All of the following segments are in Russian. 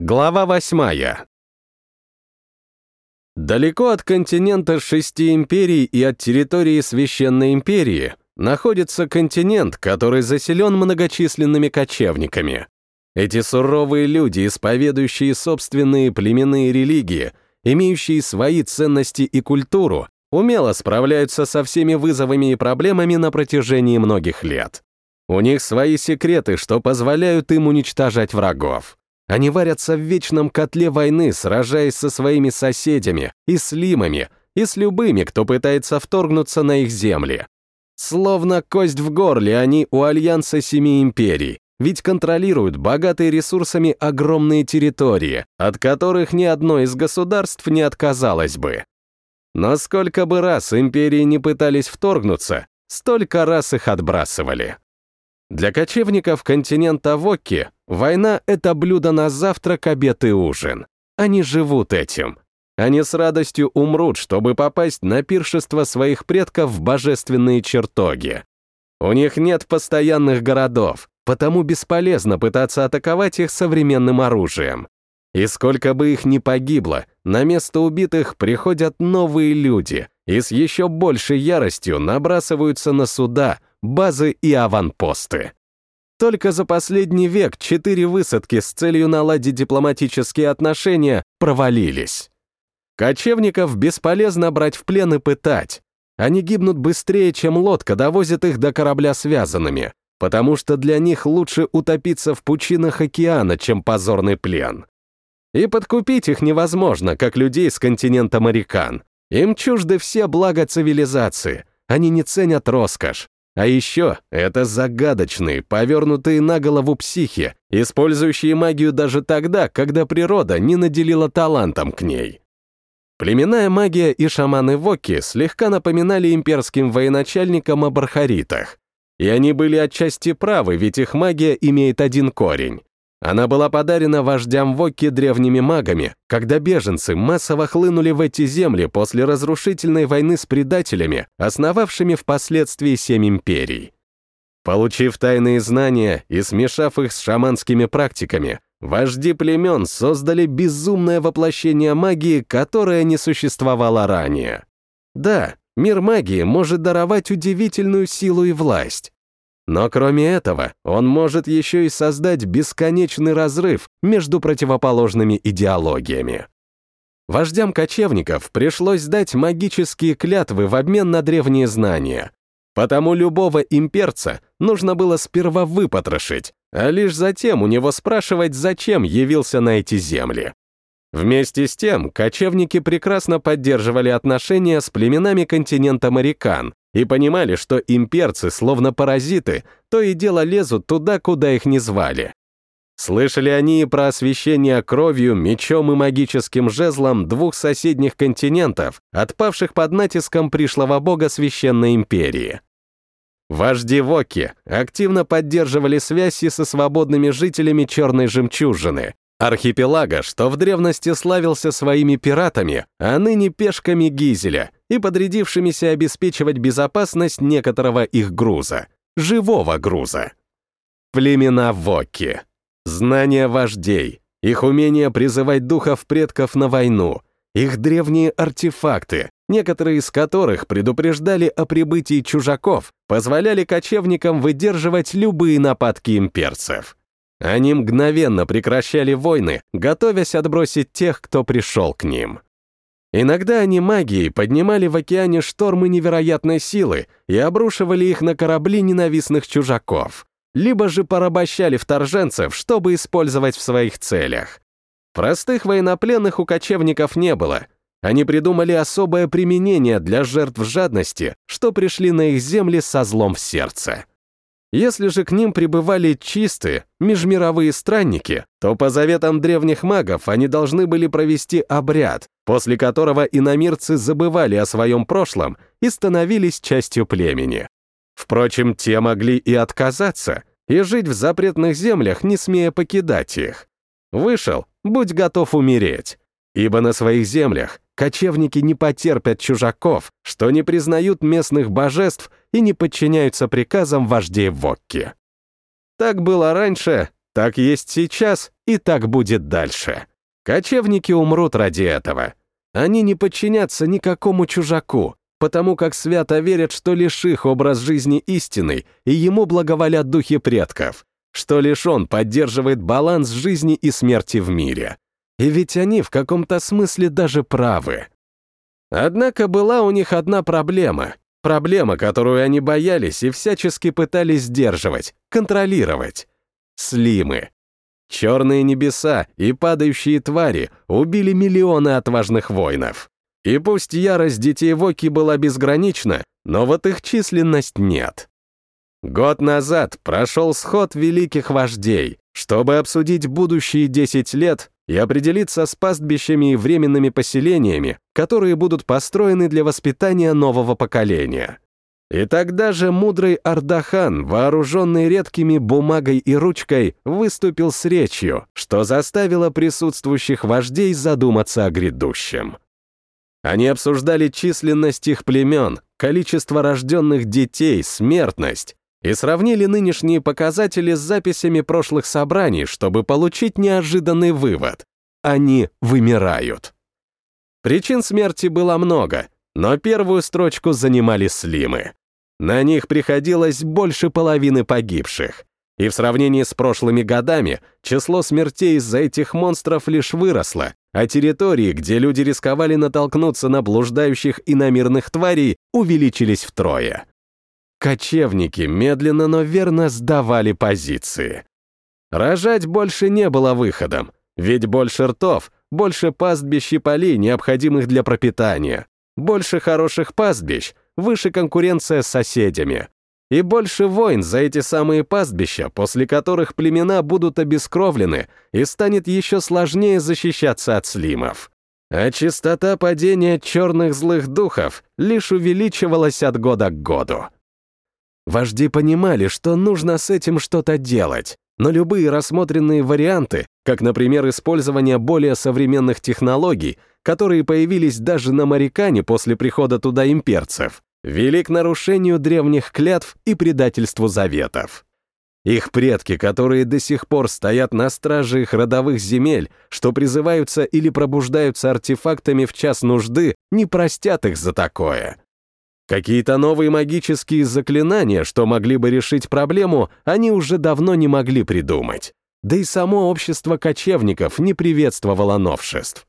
Глава восьмая. Далеко от континента шести империй и от территории Священной империи находится континент, который заселен многочисленными кочевниками. Эти суровые люди, исповедующие собственные племенные религии, имеющие свои ценности и культуру, умело справляются со всеми вызовами и проблемами на протяжении многих лет. У них свои секреты, что позволяют им уничтожать врагов. Они варятся в вечном котле войны, сражаясь со своими соседями и с лимами, и с любыми, кто пытается вторгнуться на их земли. Словно кость в горле они у Альянса Семи Империй, ведь контролируют богатые ресурсами огромные территории, от которых ни одно из государств не отказалось бы. Но сколько бы раз империи не пытались вторгнуться, столько раз их отбрасывали. Для кочевников континента Вокки война — это блюдо на завтрак, обед и ужин. Они живут этим. Они с радостью умрут, чтобы попасть на пиршество своих предков в божественные чертоги. У них нет постоянных городов, потому бесполезно пытаться атаковать их современным оружием. И сколько бы их ни погибло, на место убитых приходят новые люди и с еще большей яростью набрасываются на суда, базы и аванпосты. Только за последний век четыре высадки с целью наладить дипломатические отношения провалились. Кочевников бесполезно брать в плен и пытать. Они гибнут быстрее, чем лодка довозит их до корабля связанными, потому что для них лучше утопиться в пучинах океана, чем позорный плен. И подкупить их невозможно, как людей с континента Марикан. Им чужды все блага цивилизации, они не ценят роскошь, а еще это загадочные, повернутые на голову психи, использующие магию даже тогда, когда природа не наделила талантом к ней. Племенная магия и шаманы Воки слегка напоминали имперским военачальникам о бархаритах. И они были отчасти правы, ведь их магия имеет один корень. Она была подарена вождям Вокки древними магами, когда беженцы массово хлынули в эти земли после разрушительной войны с предателями, основавшими впоследствии семь империй. Получив тайные знания и смешав их с шаманскими практиками, вожди племен создали безумное воплощение магии, которое не существовало ранее. Да, мир магии может даровать удивительную силу и власть, но кроме этого, он может еще и создать бесконечный разрыв между противоположными идеологиями. Вождям кочевников пришлось дать магические клятвы в обмен на древние знания. Потому любого имперца нужно было сперва выпотрошить, а лишь затем у него спрашивать, зачем явился на эти земли. Вместе с тем, кочевники прекрасно поддерживали отношения с племенами континента Марикан, и понимали, что имперцы, словно паразиты, то и дело лезут туда, куда их не звали. Слышали они и про освещение кровью, мечом и магическим жезлом двух соседних континентов, отпавших под натиском пришлого бога Священной Империи. Вожди Воки активно поддерживали связи со свободными жителями Черной Жемчужины, архипелага, что в древности славился своими пиратами, а ныне пешками Гизеля и подрядившимися обеспечивать безопасность некоторого их груза, живого груза. Племена Вокки, знания вождей, их умение призывать духов предков на войну, их древние артефакты, некоторые из которых предупреждали о прибытии чужаков, позволяли кочевникам выдерживать любые нападки имперцев. Они мгновенно прекращали войны, готовясь отбросить тех, кто пришел к ним. Иногда они магией поднимали в океане штормы невероятной силы и обрушивали их на корабли ненавистных чужаков, либо же порабощали вторженцев, чтобы использовать в своих целях. Простых военнопленных у кочевников не было. Они придумали особое применение для жертв жадности, что пришли на их земли со злом в сердце. Если же к ним прибывали чистые, межмировые странники, то по заветам древних магов они должны были провести обряд, после которого иномирцы забывали о своем прошлом и становились частью племени. Впрочем, те могли и отказаться, и жить в запретных землях, не смея покидать их. Вышел, будь готов умереть, ибо на своих землях кочевники не потерпят чужаков, что не признают местных божеств и не подчиняются приказам вождей Вокки. Так было раньше, так есть сейчас и так будет дальше. Кочевники умрут ради этого. Они не подчинятся никакому чужаку, потому как свято верят, что лишь их образ жизни истинный, и ему благоволят духи предков, что лишь он поддерживает баланс жизни и смерти в мире. И ведь они в каком-то смысле даже правы. Однако была у них одна проблема. Проблема, которую они боялись и всячески пытались сдерживать, контролировать. Слимы. Черные небеса и падающие твари убили миллионы отважных воинов. И пусть ярость детей Воки была безгранична, но вот их численность нет. Год назад прошел сход великих вождей, чтобы обсудить будущие 10 лет и определиться с пастбищами и временными поселениями, которые будут построены для воспитания нового поколения. И тогда же мудрый Ардахан, вооруженный редкими бумагой и ручкой, выступил с речью, что заставило присутствующих вождей задуматься о грядущем. Они обсуждали численность их племен, количество рожденных детей, смертность, и сравнили нынешние показатели с записями прошлых собраний, чтобы получить неожиданный вывод. Они вымирают. Причин смерти было много, но первую строчку занимали слимы. На них приходилось больше половины погибших. И в сравнении с прошлыми годами число смертей из-за этих монстров лишь выросло, а территории, где люди рисковали натолкнуться на блуждающих иномирных тварей, увеличились втрое. Кочевники медленно, но верно сдавали позиции. Рожать больше не было выходом, ведь больше ртов, больше пастбищ и полей, необходимых для пропитания, больше хороших пастбищ, выше конкуренция с соседями. И больше войн за эти самые пастбища, после которых племена будут обескровлены и станет еще сложнее защищаться от слимов. А частота падения черных злых духов лишь увеличивалась от года к году. Вожди понимали, что нужно с этим что-то делать, но любые рассмотренные варианты, как, например, использование более современных технологий, которые появились даже на Марикане после прихода туда имперцев, вели к нарушению древних клятв и предательству заветов. Их предки, которые до сих пор стоят на страже их родовых земель, что призываются или пробуждаются артефактами в час нужды, не простят их за такое. Какие-то новые магические заклинания, что могли бы решить проблему, они уже давно не могли придумать. Да и само общество кочевников не приветствовало новшеств.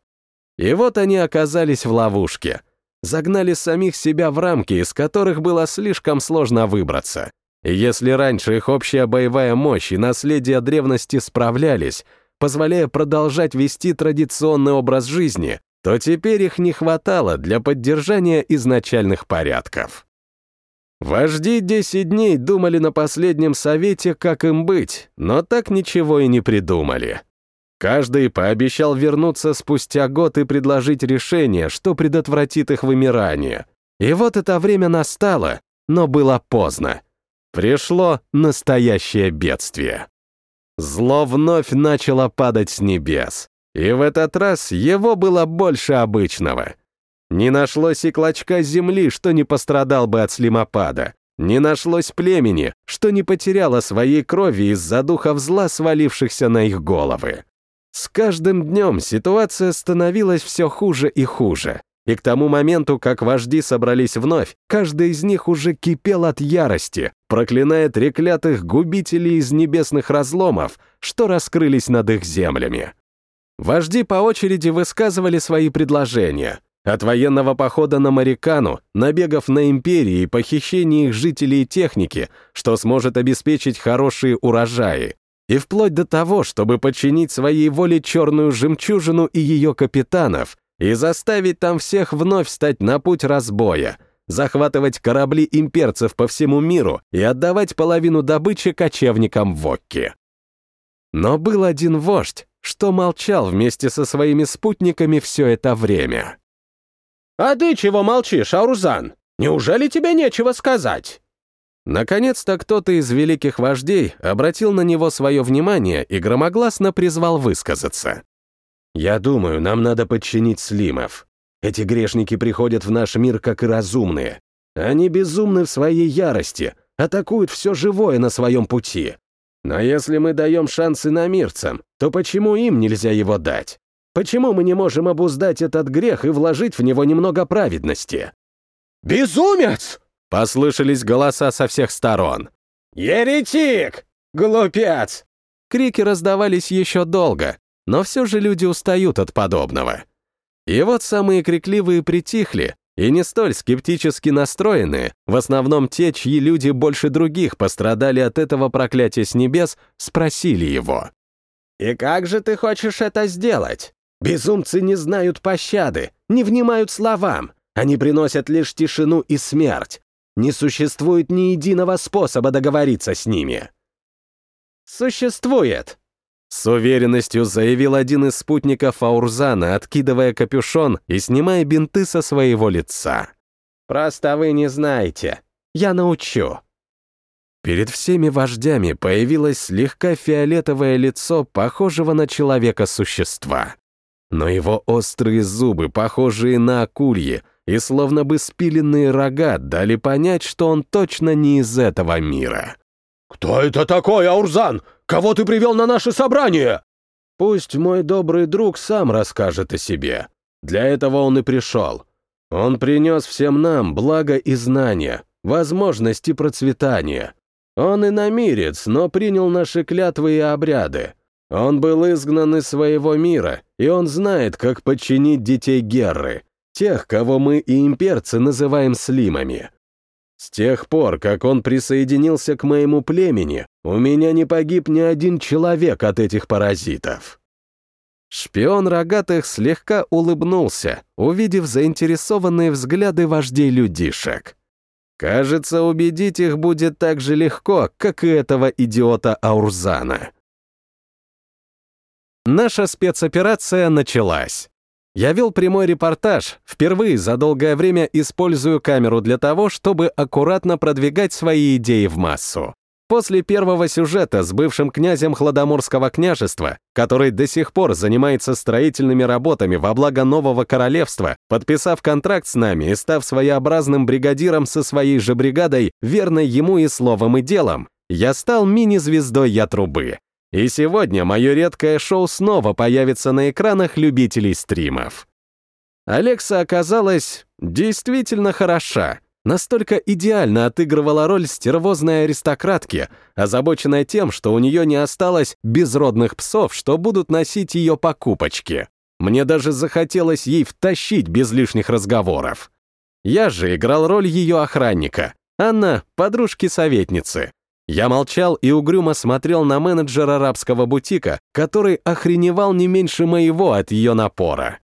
И вот они оказались в ловушке. Загнали самих себя в рамки, из которых было слишком сложно выбраться. И если раньше их общая боевая мощь и наследие древности справлялись, позволяя продолжать вести традиционный образ жизни, то теперь их не хватало для поддержания изначальных порядков. Вожди 10 дней думали на последнем совете, как им быть, но так ничего и не придумали. Каждый пообещал вернуться спустя год и предложить решение, что предотвратит их вымирание. И вот это время настало, но было поздно. Пришло настоящее бедствие. Зло вновь начало падать с небес. И в этот раз его было больше обычного. Не нашлось и клочка земли, что не пострадал бы от слимопада. Не нашлось племени, что не потеряло своей крови из-за духов зла, свалившихся на их головы. С каждым днем ситуация становилась все хуже и хуже. И к тому моменту, как вожди собрались вновь, каждый из них уже кипел от ярости, проклиная треклятых губителей из небесных разломов, что раскрылись над их землями. Вожди по очереди высказывали свои предложения. От военного похода на Марикану, набегов на империи и похищения их жителей и техники, что сможет обеспечить хорошие урожаи, и вплоть до того, чтобы подчинить своей воле черную жемчужину и ее капитанов и заставить там всех вновь стать на путь разбоя, захватывать корабли имперцев по всему миру и отдавать половину добычи кочевникам в Окке. Но был один вождь, что молчал вместе со своими спутниками все это время. «А ты чего молчишь, Аурзан? Неужели тебе нечего сказать?» Наконец-то кто-то из великих вождей обратил на него свое внимание и громогласно призвал высказаться. «Я думаю, нам надо подчинить слимов. Эти грешники приходят в наш мир как и разумные. Они безумны в своей ярости, атакуют все живое на своем пути. Но если мы даем шансы намирцам, то почему им нельзя его дать? Почему мы не можем обуздать этот грех и вложить в него немного праведности? «Безумец!» — послышались голоса со всех сторон. «Еретик! Глупец!» Крики раздавались еще долго, но все же люди устают от подобного. И вот самые крикливые притихли, и не столь скептически настроенные, в основном те, чьи люди больше других пострадали от этого проклятия с небес, спросили его. «И как же ты хочешь это сделать? Безумцы не знают пощады, не внимают словам, они приносят лишь тишину и смерть. Не существует ни единого способа договориться с ними». «Существует», с уверенностью заявил один из спутников Аурзана, откидывая капюшон и снимая бинты со своего лица. «Просто вы не знаете. Я научу». Перед всеми вождями появилось слегка фиолетовое лицо похожего на человека-существа. Но его острые зубы, похожие на акульи, и словно бы спиленные рога дали понять, что он точно не из этого мира. «Кто это такой, Аурзан? Кого ты привел на наше собрание?» «Пусть мой добрый друг сам расскажет о себе. Для этого он и пришел. Он принес всем нам благо и знания, возможности процветания. Он и намирец, но принял наши клятвы и обряды. Он был изгнан из своего мира, и он знает, как подчинить детей Герры, тех, кого мы и имперцы называем слимами. С тех пор, как он присоединился к моему племени, у меня не погиб ни один человек от этих паразитов. Шпион рогатых слегка улыбнулся, увидев заинтересованные взгляды вождей людишек. Кажется, убедить их будет так же легко, как и этого идиота Аурзана. Наша спецоперация началась. Я вел прямой репортаж, впервые за долгое время использую камеру для того, чтобы аккуратно продвигать свои идеи в массу. После первого сюжета с бывшим князем Хладоморского княжества, который до сих пор занимается строительными работами во благо нового королевства, подписав контракт с нами и став своеобразным бригадиром со своей же бригадой, верной ему и словом, и делом, я стал мини-звездой Я Трубы. И сегодня мое редкое шоу снова появится на экранах любителей стримов. Алекса оказалась действительно хороша, настолько идеально отыгрывала роль стервозной аристократки, озабоченной тем, что у нее не осталось безродных псов, что будут носить ее покупочки. Мне даже захотелось ей втащить без лишних разговоров. Я же играл роль ее охранника, Анна — подружки-советницы. Я молчал и угрюмо смотрел на менеджера арабского бутика, который охреневал не меньше моего от ее напора.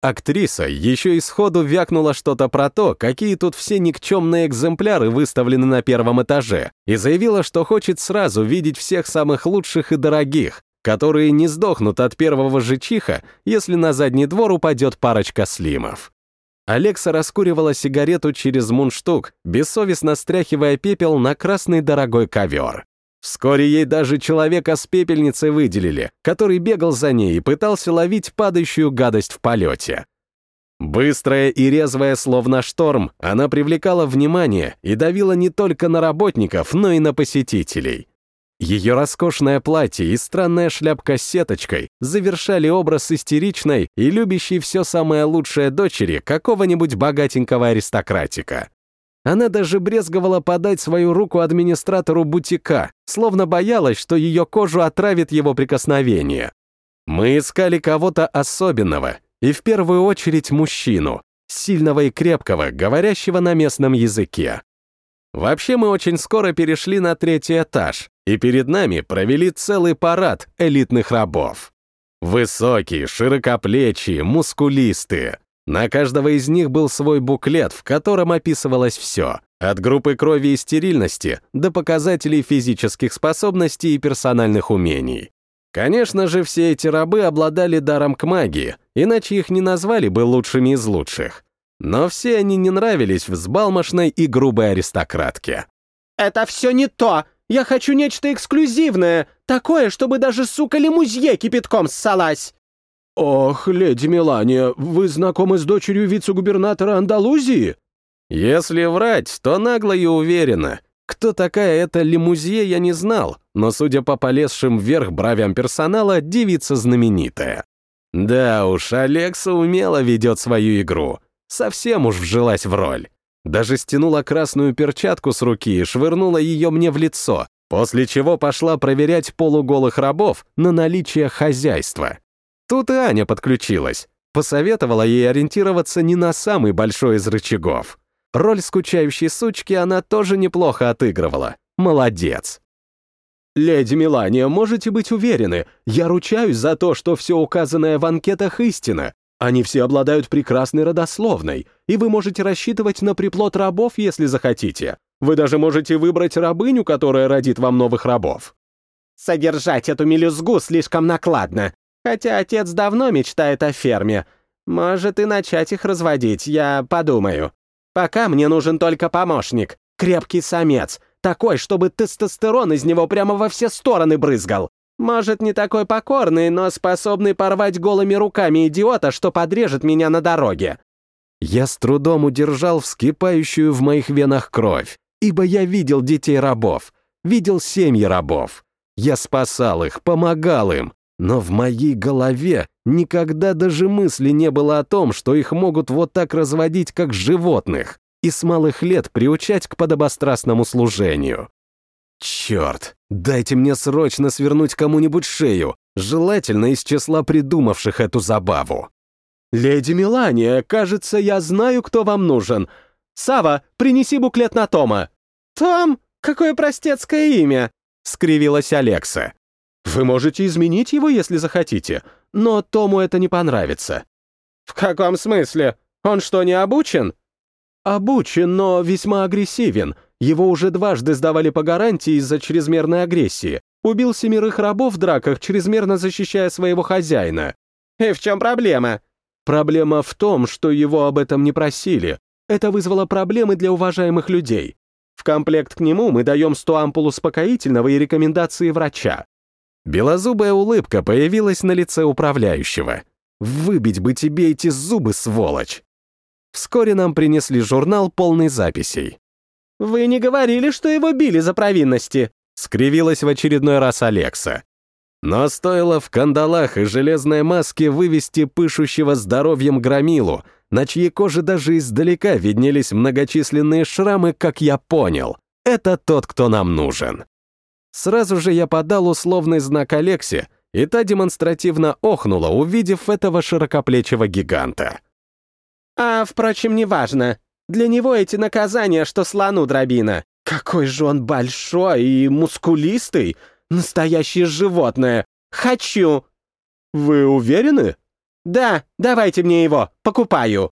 Актриса еще и сходу вякнула что-то про то, какие тут все никчемные экземпляры выставлены на первом этаже, и заявила, что хочет сразу видеть всех самых лучших и дорогих, которые не сдохнут от первого же чиха, если на задний двор упадет парочка слимов. Алекса раскуривала сигарету через мундштук, бессовестно стряхивая пепел на красный дорогой ковер. Вскоре ей даже человека с пепельницей выделили, который бегал за ней и пытался ловить падающую гадость в полете. Быстрая и резвая, словно шторм, она привлекала внимание и давила не только на работников, но и на посетителей. Ее роскошное платье и странная шляпка с сеточкой завершали образ истеричной и любящей все самое лучшее дочери какого-нибудь богатенького аристократика. Она даже брезговала подать свою руку администратору бутика, словно боялась, что ее кожу отравит его прикосновение. Мы искали кого-то особенного, и в первую очередь мужчину, сильного и крепкого, говорящего на местном языке. Вообще мы очень скоро перешли на третий этаж, и перед нами провели целый парад элитных рабов. Высокие, широкоплечие, мускулистые. На каждого из них был свой буклет, в котором описывалось все, от группы крови и стерильности до показателей физических способностей и персональных умений. Конечно же, все эти рабы обладали даром к магии, иначе их не назвали бы лучшими из лучших. Но все они не нравились взбалмошной и грубой аристократке. «Это все не то! Я хочу нечто эксклюзивное, такое, чтобы даже, сука, лимузье кипятком ссалась!» «Ох, леди Мелания, вы знакомы с дочерью вице-губернатора Андалузии?» «Если врать, то нагло и уверенно. Кто такая эта лимузье, я не знал, но, судя по полезшим вверх бровям персонала, девица знаменитая. Да уж, Алекса умело ведет свою игру. Совсем уж вжилась в роль. Даже стянула красную перчатку с руки и швырнула ее мне в лицо, после чего пошла проверять полуголых рабов на наличие хозяйства. Тут и Аня подключилась. Посоветовала ей ориентироваться не на самый большой из рычагов. Роль скучающей сучки она тоже неплохо отыгрывала. Молодец. «Леди Мелания, можете быть уверены, я ручаюсь за то, что все указанное в анкетах истина. Они все обладают прекрасной родословной, и вы можете рассчитывать на приплод рабов, если захотите. Вы даже можете выбрать рабыню, которая родит вам новых рабов». «Содержать эту мелюзгу слишком накладно, хотя отец давно мечтает о ферме. Может и начать их разводить, я подумаю. Пока мне нужен только помощник, крепкий самец, такой, чтобы тестостерон из него прямо во все стороны брызгал. Может, не такой покорный, но способный порвать голыми руками идиота, что подрежет меня на дороге. Я с трудом удержал вскипающую в моих венах кровь, ибо я видел детей рабов, видел семьи рабов. Я спасал их, помогал им, но в моей голове никогда даже мысли не было о том, что их могут вот так разводить, как животных и с малых лет приучать к подобострастному служению. Черт, дайте мне срочно свернуть кому-нибудь шею, желательно из числа придумавших эту забаву. «Леди Мелания, кажется, я знаю, кто вам нужен. Сава, принеси буклет на Тома». «Том? Какое простецкое имя!» — скривилась Алекса. «Вы можете изменить его, если захотите, но Тому это не понравится». «В каком смысле? Он что, не обучен?» Обучен, но весьма агрессивен. Его уже дважды сдавали по гарантии из-за чрезмерной агрессии. Убил семерых рабов в драках, чрезмерно защищая своего хозяина. И в чем проблема? Проблема в том, что его об этом не просили. Это вызвало проблемы для уважаемых людей. В комплект к нему мы даем 100 ампул успокоительного и рекомендации врача. Белозубая улыбка появилась на лице управляющего. «Выбить бы тебе эти зубы, сволочь!» Вскоре нам принесли журнал полный записей. «Вы не говорили, что его били за провинности?» — скривилась в очередной раз Алекса. Но стоило в кандалах и железной маске вывести пышущего здоровьем громилу, на чьей коже даже издалека виднелись многочисленные шрамы, как я понял. Это тот, кто нам нужен. Сразу же я подал условный знак Алексе, и та демонстративно охнула, увидев этого широкоплечего гиганта. А, впрочем, неважно. Для него эти наказания, что слону дробина. Какой же он большой и мускулистый. Настоящее животное. Хочу. Вы уверены? Да, давайте мне его, покупаю.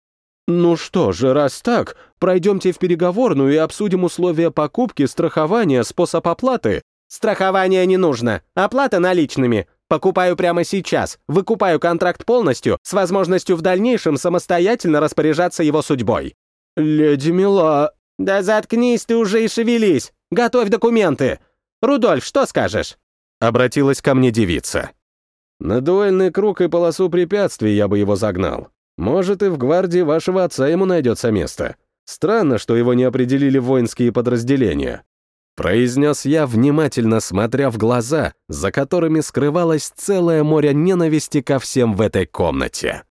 Ну что же, раз так, пройдемте в переговорную и обсудим условия покупки, страхования, способ оплаты. Страхование не нужно, оплата наличными. Покупаю прямо сейчас, выкупаю контракт полностью, с возможностью в дальнейшем самостоятельно распоряжаться его судьбой». «Леди Мила...» «Да заткнись ты уже и шевелись! Готовь документы! Рудольф, что скажешь?» Обратилась ко мне девица. «На дуэльный круг и полосу препятствий я бы его загнал. Может, и в гвардии вашего отца ему найдется место. Странно, что его не определили в воинские подразделения. Произнес я, внимательно смотря в глаза, за которыми скрывалось целое море ненависти ко всем в этой комнате.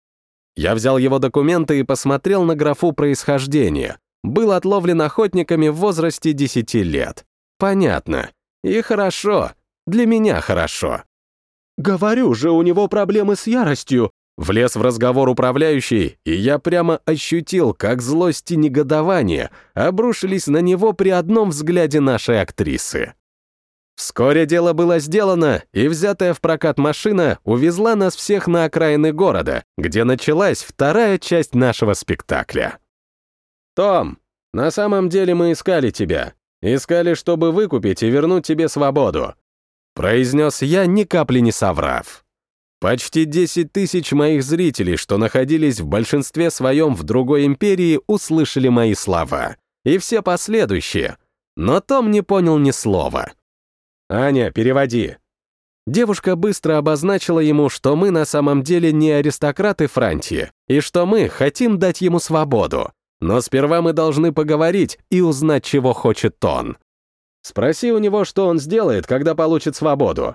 Я взял его документы и посмотрел на графу происхождения. Был отловлен охотниками в возрасте 10 лет. Понятно. И хорошо. Для меня хорошо. «Говорю же, у него проблемы с яростью», Влез в разговор управляющий, и я прямо ощутил, как злость и негодование обрушились на него при одном взгляде нашей актрисы. Вскоре дело было сделано, и взятая в прокат машина увезла нас всех на окраины города, где началась вторая часть нашего спектакля. «Том, на самом деле мы искали тебя. Искали, чтобы выкупить и вернуть тебе свободу», произнес я, ни капли не соврав. Почти 10 тысяч моих зрителей, что находились в большинстве своем в другой империи, услышали мои слова. И все последующие. Но Том не понял ни слова. «Аня, переводи». Девушка быстро обозначила ему, что мы на самом деле не аристократы Франтии, и что мы хотим дать ему свободу. Но сперва мы должны поговорить и узнать, чего хочет он. Спроси у него, что он сделает, когда получит свободу».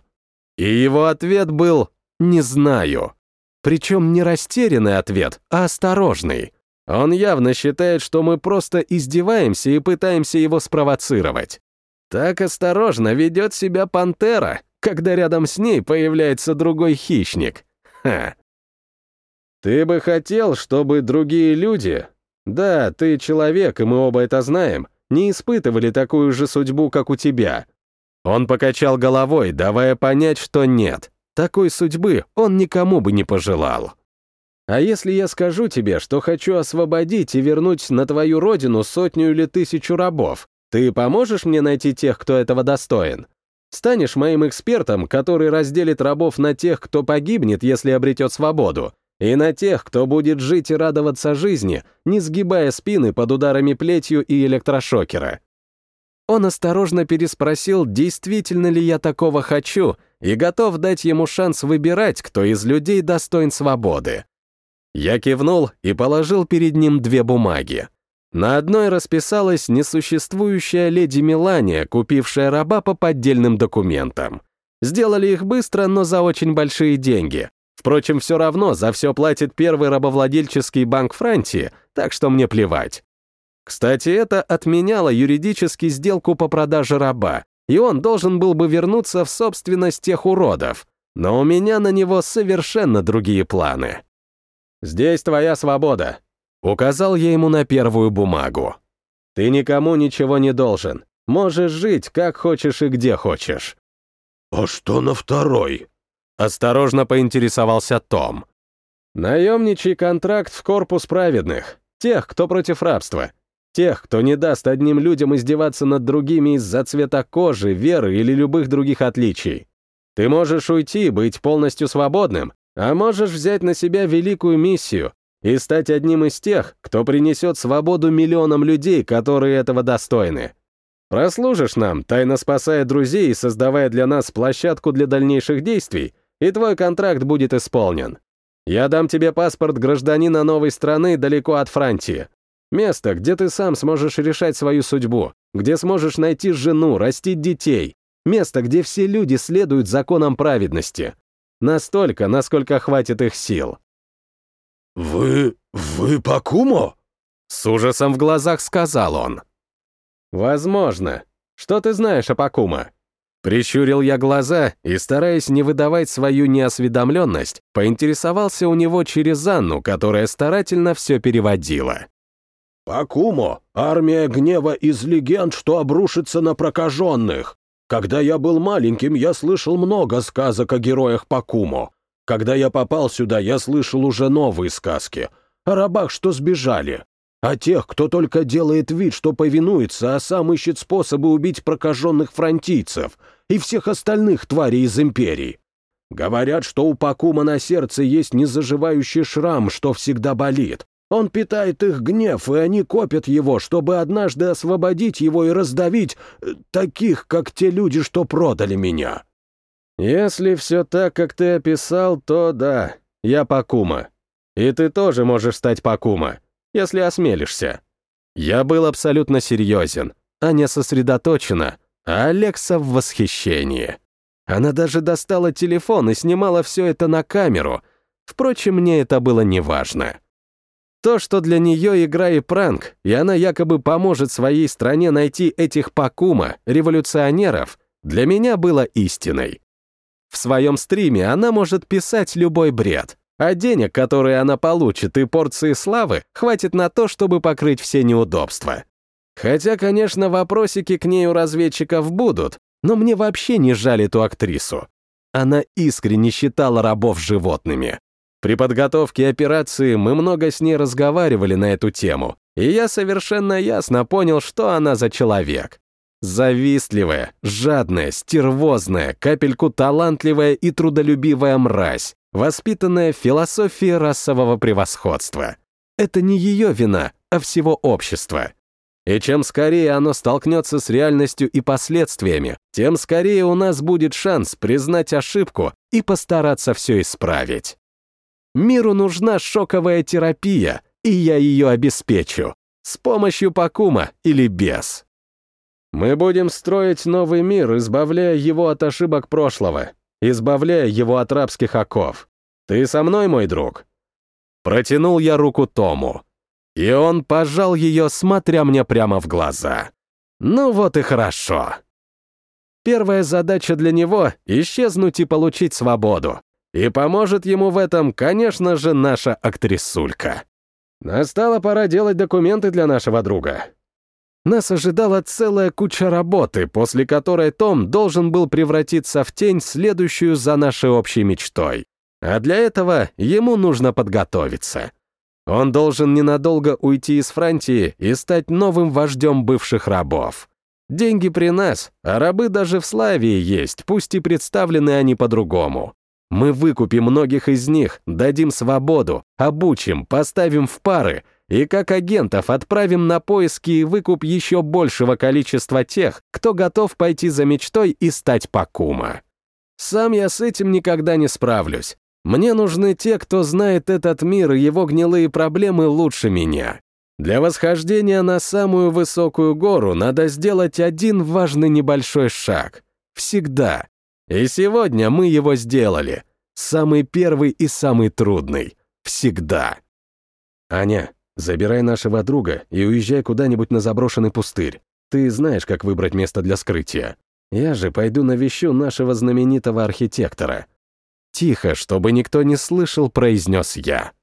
И его ответ был «не знаю». Причем не растерянный ответ, а осторожный. Он явно считает, что мы просто издеваемся и пытаемся его спровоцировать. Так осторожно ведет себя пантера, когда рядом с ней появляется другой хищник. Ха. Ты бы хотел, чтобы другие люди... Да, ты человек, и мы оба это знаем, не испытывали такую же судьбу, как у тебя. Он покачал головой, давая понять, что нет. Такой судьбы он никому бы не пожелал. А если я скажу тебе, что хочу освободить и вернуть на твою родину сотню или тысячу рабов, ты поможешь мне найти тех, кто этого достоин? Станешь моим экспертом, который разделит рабов на тех, кто погибнет, если обретет свободу, и на тех, кто будет жить и радоваться жизни, не сгибая спины под ударами плетью и электрошокера. Он осторожно переспросил, действительно ли я такого хочу, и готов дать ему шанс выбирать, кто из людей достоин свободы. Я кивнул и положил перед ним две бумаги. На одной расписалась несуществующая леди Мелания, купившая раба по поддельным документам. Сделали их быстро, но за очень большие деньги. Впрочем, все равно за все платит первый рабовладельческий банк Франции, так что мне плевать. Кстати, это отменяло юридически сделку по продаже раба, и он должен был бы вернуться в собственность тех уродов. Но у меня на него совершенно другие планы. «Здесь твоя свобода», — указал я ему на первую бумагу. «Ты никому ничего не должен. Можешь жить, как хочешь и где хочешь». «А что на второй?» — осторожно поинтересовался Том. «Наемничий контракт в корпус праведных. Тех, кто против рабства. Тех, кто не даст одним людям издеваться над другими из-за цвета кожи, веры или любых других отличий. Ты можешь уйти, быть полностью свободным, а можешь взять на себя великую миссию и стать одним из тех, кто принесет свободу миллионам людей, которые этого достойны. Прослужишь нам, тайно спасая друзей и создавая для нас площадку для дальнейших действий, и твой контракт будет исполнен. Я дам тебе паспорт гражданина новой страны далеко от Франции. Место, где ты сам сможешь решать свою судьбу, где сможешь найти жену, растить детей. Место, где все люди следуют законам праведности. Настолько, насколько хватит их сил. «Вы... вы Пакумо?» С ужасом в глазах сказал он. «Возможно. Что ты знаешь о Пакума?» Прищурил я глаза и, стараясь не выдавать свою неосведомленность, поинтересовался у него через Анну, которая старательно все переводила. «Пакумо — армия гнева из легенд, что обрушится на прокаженных. Когда я был маленьким, я слышал много сказок о героях Пакумо. Когда я попал сюда, я слышал уже новые сказки. О рабах, что сбежали. О тех, кто только делает вид, что повинуется, а сам ищет способы убить прокаженных фронтийцев и всех остальных тварей из Империи. Говорят, что у Пакума на сердце есть незаживающий шрам, что всегда болит. Он питает их гнев, и они копят его, чтобы однажды освободить его и раздавить э, таких, как те люди, что продали меня. Если все так, как ты описал, то да, я Пакума. И ты тоже можешь стать Пакума, если осмелишься. Я был абсолютно серьезен, Аня сосредоточена, а Алекса в восхищении. Она даже достала телефон и снимала все это на камеру. Впрочем, мне это было неважно. То, что для нее игра и пранк, и она якобы поможет своей стране найти этих Пакума, революционеров, для меня было истиной. В своем стриме она может писать любой бред, а денег, которые она получит, и порции славы хватит на то, чтобы покрыть все неудобства. Хотя, конечно, вопросики к ней у разведчиков будут, но мне вообще не жаль эту актрису. Она искренне считала рабов животными. При подготовке операции мы много с ней разговаривали на эту тему, и я совершенно ясно понял, что она за человек. Завистливая, жадная, стервозная, капельку талантливая и трудолюбивая мразь, воспитанная в философии расового превосходства. Это не ее вина, а всего общества. И чем скорее оно столкнется с реальностью и последствиями, тем скорее у нас будет шанс признать ошибку и постараться все исправить. Миру нужна шоковая терапия, и я ее обеспечу. С помощью Пакума или без. Мы будем строить новый мир, избавляя его от ошибок прошлого, избавляя его от рабских оков. Ты со мной, мой друг?» Протянул я руку Тому, и он пожал ее, смотря мне прямо в глаза. «Ну вот и хорошо». Первая задача для него — исчезнуть и получить свободу. И поможет ему в этом, конечно же, наша актрисулька. Настала пора делать документы для нашего друга. Нас ожидала целая куча работы, после которой Том должен был превратиться в тень, следующую за нашей общей мечтой. А для этого ему нужно подготовиться. Он должен ненадолго уйти из Франтии и стать новым вождем бывших рабов. Деньги при нас, а рабы даже в Славии есть, пусть и представлены они по-другому. Мы выкупим многих из них, дадим свободу, обучим, поставим в пары и как агентов отправим на поиски и выкуп еще большего количества тех, кто готов пойти за мечтой и стать Пакума. Сам я с этим никогда не справлюсь. Мне нужны те, кто знает этот мир и его гнилые проблемы лучше меня. Для восхождения на самую высокую гору надо сделать один важный небольшой шаг. Всегда. И сегодня мы его сделали. Самый первый и самый трудный. Всегда. Аня, забирай нашего друга и уезжай куда-нибудь на заброшенный пустырь. Ты знаешь, как выбрать место для скрытия. Я же пойду навещу нашего знаменитого архитектора. Тихо, чтобы никто не слышал, произнес я.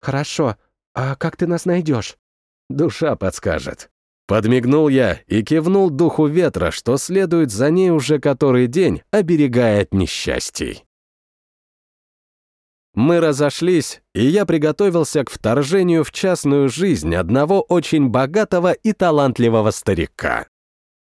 Хорошо. А как ты нас найдешь? Душа подскажет. Подмигнул я и кивнул духу ветра, что следует за ней уже который день, оберегая от несчастий. Мы разошлись, и я приготовился к вторжению в частную жизнь одного очень богатого и талантливого старика.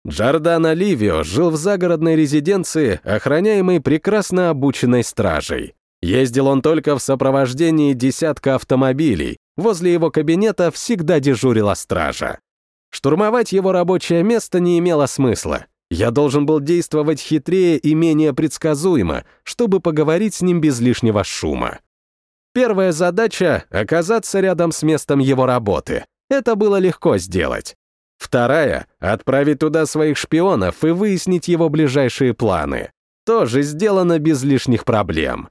Джордан Ливио жил в загородной резиденции, охраняемой прекрасно обученной стражей. Ездил он только в сопровождении десятка автомобилей, возле его кабинета всегда дежурила стража. Штурмовать его рабочее место не имело смысла. Я должен был действовать хитрее и менее предсказуемо, чтобы поговорить с ним без лишнего шума. Первая задача — оказаться рядом с местом его работы. Это было легко сделать. Вторая — отправить туда своих шпионов и выяснить его ближайшие планы. Тоже сделано без лишних проблем.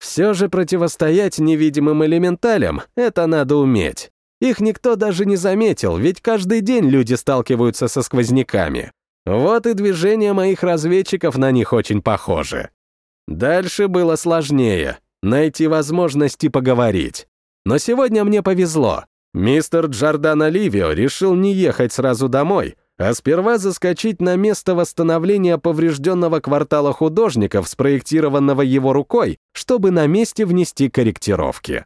Все же противостоять невидимым элементалям — это надо уметь. Их никто даже не заметил, ведь каждый день люди сталкиваются со сквозняками. Вот и движения моих разведчиков на них очень похожи. Дальше было сложнее — найти возможности поговорить. Но сегодня мне повезло. Мистер Джордан Оливио решил не ехать сразу домой, а сперва заскочить на место восстановления поврежденного квартала художников, спроектированного его рукой, чтобы на месте внести корректировки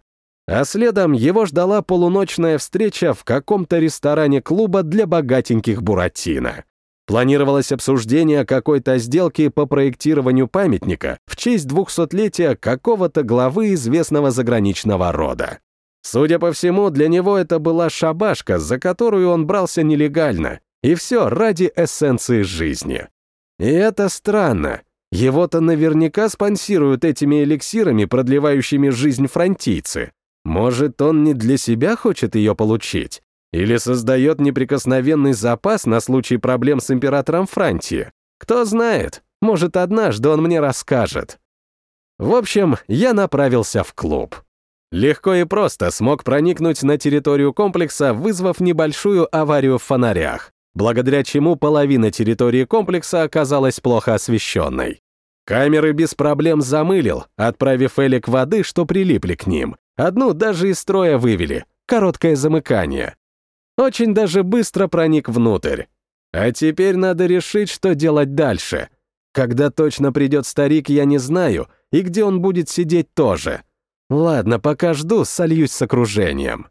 а следом его ждала полуночная встреча в каком-то ресторане клуба для богатеньких Буратино. Планировалось обсуждение какой-то сделки по проектированию памятника в честь двухсотлетия какого-то главы известного заграничного рода. Судя по всему, для него это была шабашка, за которую он брался нелегально, и все ради эссенции жизни. И это странно. Его-то наверняка спонсируют этими эликсирами, продлевающими жизнь фронтийцы. Может, он не для себя хочет ее получить? Или создает неприкосновенный запас на случай проблем с императором Франтии? Кто знает, может, однажды он мне расскажет. В общем, я направился в клуб. Легко и просто смог проникнуть на территорию комплекса, вызвав небольшую аварию в фонарях, благодаря чему половина территории комплекса оказалась плохо освещенной. Камеры без проблем замылил, отправив элик воды, что прилипли к ним, Одну даже из строя вывели. Короткое замыкание. Очень даже быстро проник внутрь. А теперь надо решить, что делать дальше. Когда точно придет старик, я не знаю, и где он будет сидеть тоже. Ладно, пока жду, сольюсь с окружением.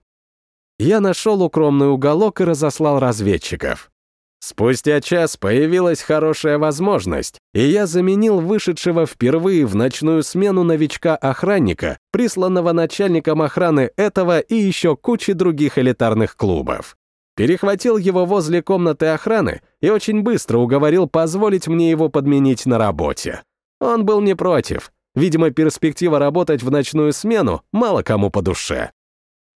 Я нашел укромный уголок и разослал разведчиков. Спустя час появилась хорошая возможность, и я заменил вышедшего впервые в ночную смену новичка-охранника, присланного начальником охраны этого и еще кучи других элитарных клубов. Перехватил его возле комнаты охраны и очень быстро уговорил позволить мне его подменить на работе. Он был не против. Видимо, перспектива работать в ночную смену мало кому по душе.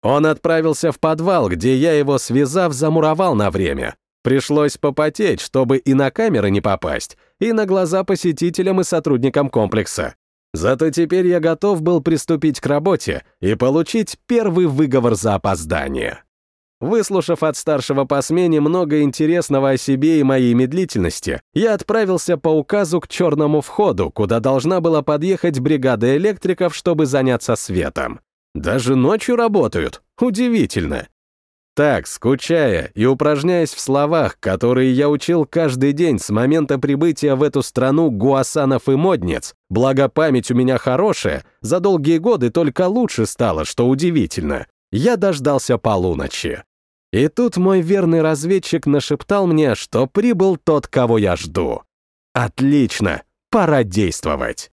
Он отправился в подвал, где я его, связав, замуровал на время, Пришлось попотеть, чтобы и на камеры не попасть, и на глаза посетителям и сотрудникам комплекса. Зато теперь я готов был приступить к работе и получить первый выговор за опоздание. Выслушав от старшего по смене много интересного о себе и моей медлительности, я отправился по указу к черному входу, куда должна была подъехать бригада электриков, чтобы заняться светом. Даже ночью работают. Удивительно. Так, скучая и упражняясь в словах, которые я учил каждый день с момента прибытия в эту страну гуасанов и модниц, благо память у меня хорошая, за долгие годы только лучше стало, что удивительно, я дождался полуночи. И тут мой верный разведчик нашептал мне, что прибыл тот, кого я жду. Отлично, пора действовать.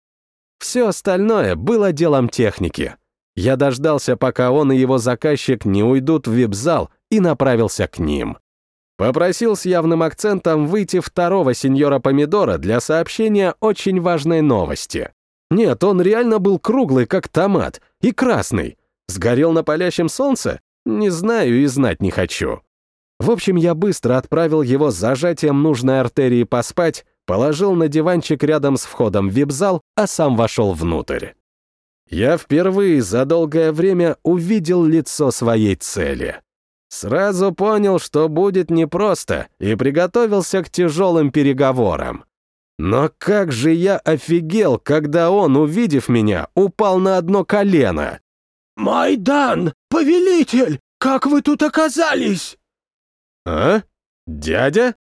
Все остальное было делом техники. Я дождался, пока он и его заказчик не уйдут в вип-зал и направился к ним. Попросил с явным акцентом выйти второго сеньора Помидора для сообщения очень важной новости. Нет, он реально был круглый, как томат, и красный. Сгорел на палящем солнце? Не знаю и знать не хочу. В общем, я быстро отправил его с зажатием нужной артерии поспать, положил на диванчик рядом с входом в вип-зал, а сам вошел внутрь я впервые за долгое время увидел лицо своей цели. Сразу понял, что будет непросто, и приготовился к тяжелым переговорам. Но как же я офигел, когда он, увидев меня, упал на одно колено. «Майдан! Повелитель! Как вы тут оказались?» «А? Дядя?»